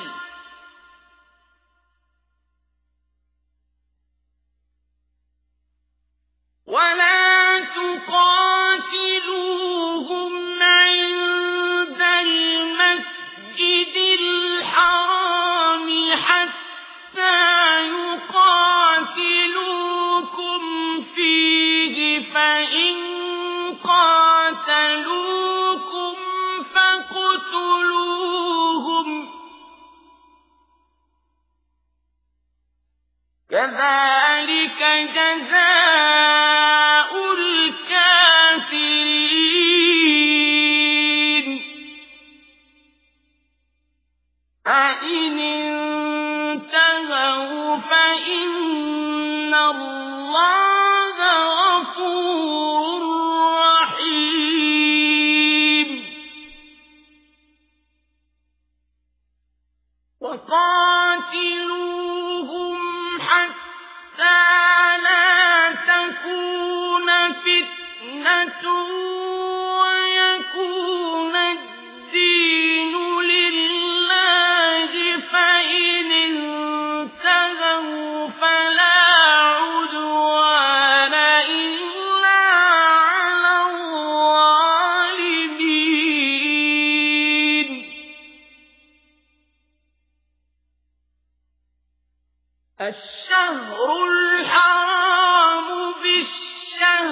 ۗ كَذَٰلِكَ جَزَاءُ الْكَافِرِينَ. فَإِنِ انتَهَوْا فَإِنَّ اللَّهَ غَفُورٌ رَّحِيمٌ. وَقَاتِلُوهُمْ فِتْنَةٌ وَيَكُونَ الدِّينُ لِلَّهِ ۖ فَإِنِ انتَهَوْا فَلَا عُدْوَانَ إِلَّا عَلَى الظَّالِمِينَ. الشَّهْرُ الْحَرَامُ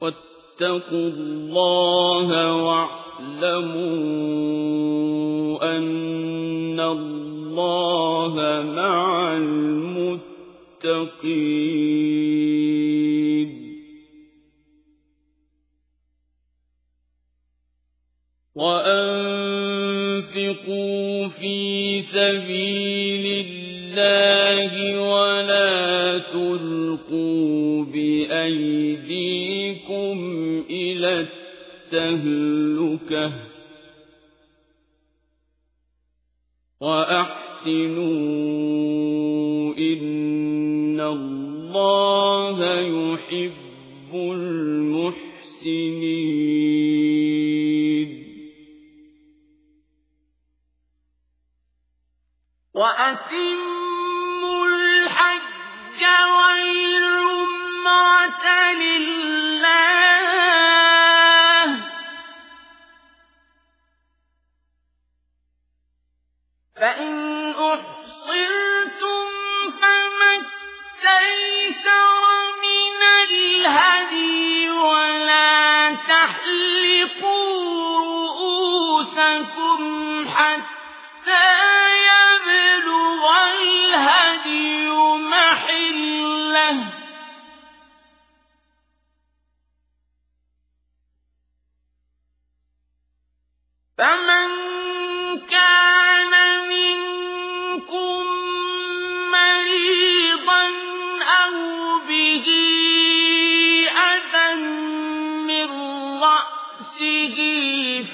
وَاتَّقُوا اللَّهَ وَاعْلَمُوا أَنَّ اللَّهَ مَعَ الْمُتَّقِينَ. وَأَنفِقُوا فِي سَبِيلِ اللَّهِ وَلَا تُلْقُوا بِأَيْدِيكُمْ إِلَى التَّهْلُكَةِ ۛ. وَأَحْسِنُوا ۛ إِنَّ اللَّهَ يُحِبُّ الْمُحْسِنِينَ. وَأَتِمُّوا فَإِنْ أُحْصِرْتُمْ فَمَا اسْتَيْسَرَ مِنَ الْهَدْيِ ۖ وَلَا تَحْلِقُوا رُءُوسَكُمْ حَتَّىٰ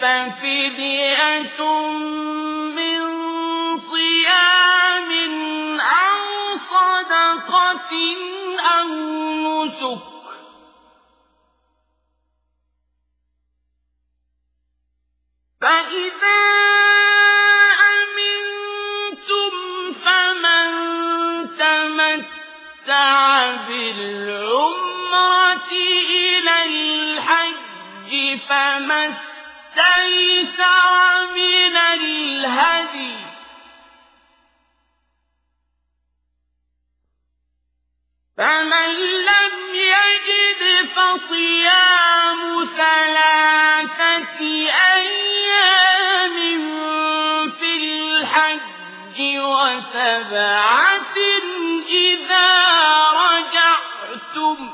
فَفِدْيَةٌ مِّن صِيَامٍ أَوْ صَدَقَةٍ أَوْ نُسُكٍ ۚ. فَإِذَا أَمِنتُمْ فَمَن تَمَتَّعَ بِالْعُمْرَةِ إِلَى الْحَجِّ فَمَا اسْتَيْسَرَ مِنَ الْهَدْيِ ۖ. فَمَن لَّمْ يَجِدْ فَصِيَامُ أيام في الحج وسبعة إذا رجعتم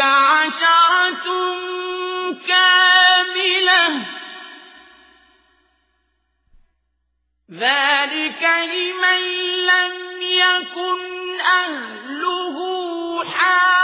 عشرة كاملة. ذلك لمن لم يكن أهله حامل